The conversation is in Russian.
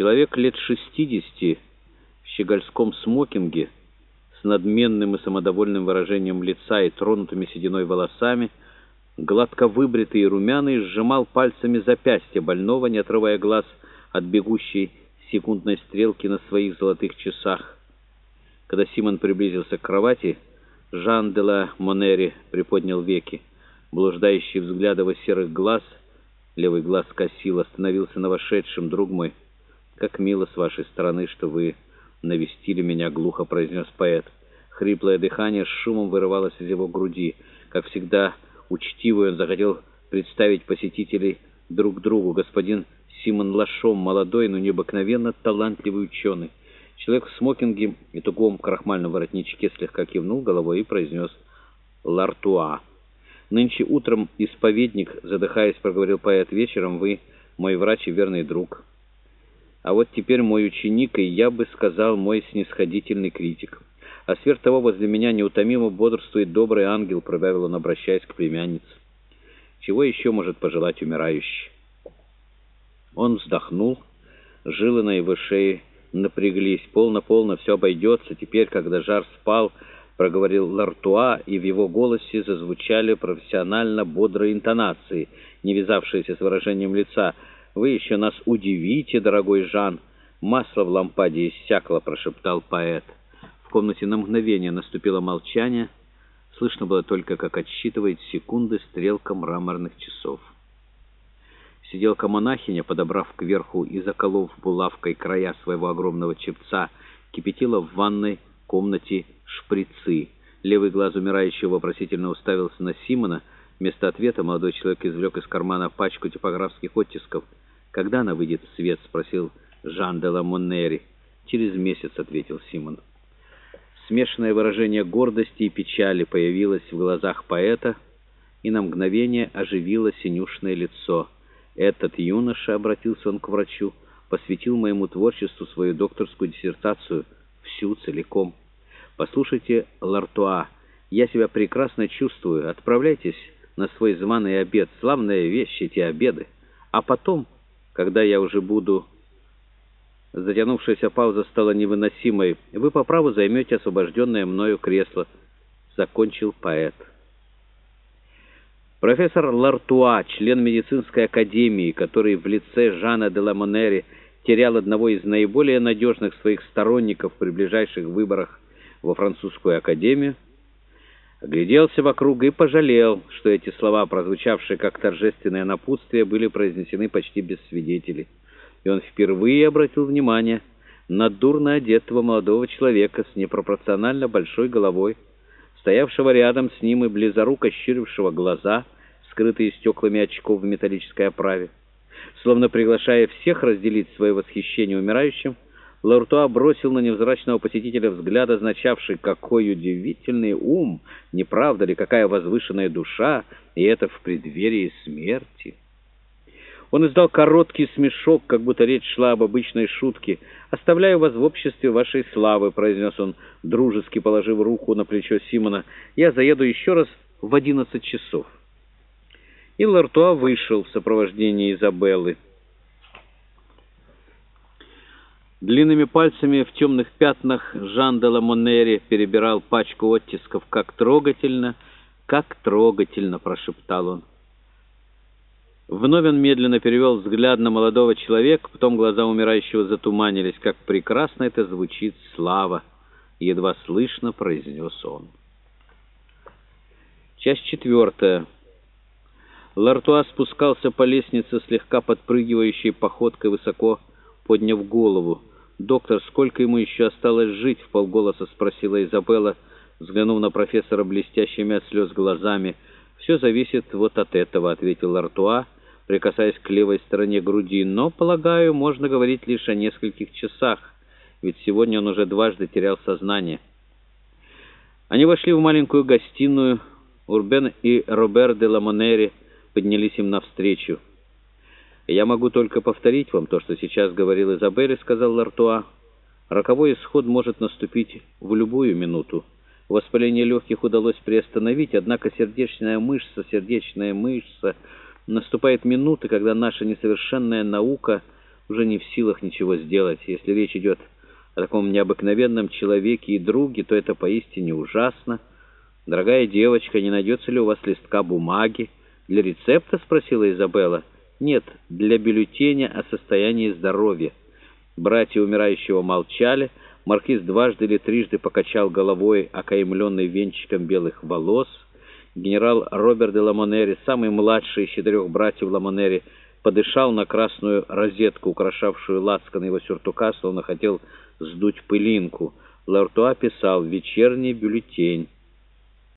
Человек лет шестидесяти в щегольском смокинге с надменным и самодовольным выражением лица и тронутыми сединой волосами, гладко выбритый и румяный, сжимал пальцами запястье больного, не отрывая глаз от бегущей секундной стрелки на своих золотых часах. Когда Симон приблизился к кровати, Жан де ла Монери приподнял веки. Блуждающий взгляд его серых глаз, левый глаз косил, остановился на вошедшем, друг мой. «Как мило с вашей стороны, что вы навестили меня», — глухо произнес поэт. Хриплое дыхание с шумом вырывалось из его груди. Как всегда, учтивый он захотел представить посетителей друг другу. Господин Симон Лашом, молодой, но необыкновенно талантливый ученый. Человек в смокинге и тугом крахмальном воротничке слегка кивнул головой и произнес «Лартуа». «Нынче утром исповедник, задыхаясь, проговорил поэт, вечером вы мой врач и верный друг. А вот теперь мой ученик, и я бы сказал, мой снисходительный критик. А сверх того возле меня неутомимо бодрствует добрый ангел», — прибавил он, обращаясь к племяннице. «Чего еще может пожелать умирающий?» Он вздохнул, жилы на его шее напряглись. Полно-полно все обойдется. Теперь, когда жар спал, проговорил Лартуа, и в его голосе зазвучали профессионально бодрые интонации, не вязавшиеся с выражением лица. «Вы еще нас удивите, дорогой Жан!» «Масло в лампаде иссякло», — прошептал поэт. В комнате на мгновение наступило молчание. Слышно было только, как отсчитывает секунды стрелка мраморных часов. Сиделка-монахиня, подобрав кверху и заколов булавкой края своего огромного чепца, кипятила в ванной комнате шприцы. Левый глаз умирающего вопросительно уставился на Симона. Вместо ответа молодой человек извлек из кармана пачку типографских оттисков. «Когда она выйдет в свет?» — спросил Жан де ла Моннери. «Через месяц», — ответил Симон. Смешанное выражение гордости и печали появилось в глазах поэта, и на мгновение оживило синюшное лицо — этот юноша, обратился он к врачу, посвятил моему творчеству свою докторскую диссертацию, всю целиком. Послушайте, Лартуа, я себя прекрасно чувствую. Отправляйтесь на свой званый обед. Славная вещь эти обеды. А потом, когда я уже буду... Затянувшаяся пауза стала невыносимой. Вы по праву займете освобожденное мною кресло. Закончил поэт. Профессор Лартуа, член медицинской академии, который в лице Жана де Ламонери терял одного из наиболее надежных своих сторонников при ближайших выборах во французскую академию, огляделся вокруг и пожалел, что эти слова, прозвучавшие как торжественное напутствие, были произнесены почти без свидетелей. И он впервые обратил внимание на дурно одетого молодого человека с непропорционально большой головой, стоявшего рядом с ним и близоруко щурившего глаза, скрытые стеклами очков в металлической оправе. Словно приглашая всех разделить свое восхищение умирающим, Лауртуа бросил на невзрачного посетителя взгляд, означавший «какой удивительный ум, не правда ли, какая возвышенная душа, и это в преддверии смерти». Он издал короткий смешок, как будто речь шла об обычной шутке. «Оставляю вас в обществе вашей славы», — произнес он, дружески положив руку на плечо Симона. «Я заеду еще раз в одиннадцать часов». И Лартуа вышел в сопровождении Изабеллы. Длинными пальцами в темных пятнах Жан де Ламонери перебирал пачку оттисков. «Как трогательно, как трогательно!» — прошептал он. Вновь он медленно перевел взгляд на молодого человека, потом глаза умирающего затуманились. «Как прекрасно это звучит, слава!» — едва слышно произнес он. Часть четвертая. Лартуа спускался по лестнице, слегка подпрыгивающей походкой, высоко подняв голову. «Доктор, сколько ему еще осталось жить?» — в полголоса спросила Изабелла, взглянув на профессора блестящими от слез глазами. «Все зависит вот от этого», — ответил Лартуа, — прикасаясь к левой стороне груди, но, полагаю, можно говорить лишь о нескольких часах, ведь сегодня он уже дважды терял сознание. Они вошли в маленькую гостиную. Урбен и Робер де Ламонери поднялись им навстречу. «Я могу только повторить вам то, что сейчас говорил Изабель», — сказал Лартуа. «Роковой исход может наступить в любую минуту. Воспаление легких удалось приостановить, однако сердечная мышца, сердечная мышца...» Наступает минута, когда наша несовершенная наука уже не в силах ничего сделать. Если речь идет о таком необыкновенном человеке и друге, то это поистине ужасно. «Дорогая девочка, не найдется ли у вас листка бумаги?» «Для рецепта?» — спросила Изабелла. «Нет, для бюллетеня о состоянии здоровья». Братья умирающего молчали. Маркиз дважды или трижды покачал головой, окаймленный венчиком белых волос. Генерал Роберт де Ламонери, самый младший из четырех братьев Ламонери, подышал на красную розетку, украшавшую лацкан его сюртука, словно хотел сдуть пылинку. Лартуа писал «Вечерний бюллетень».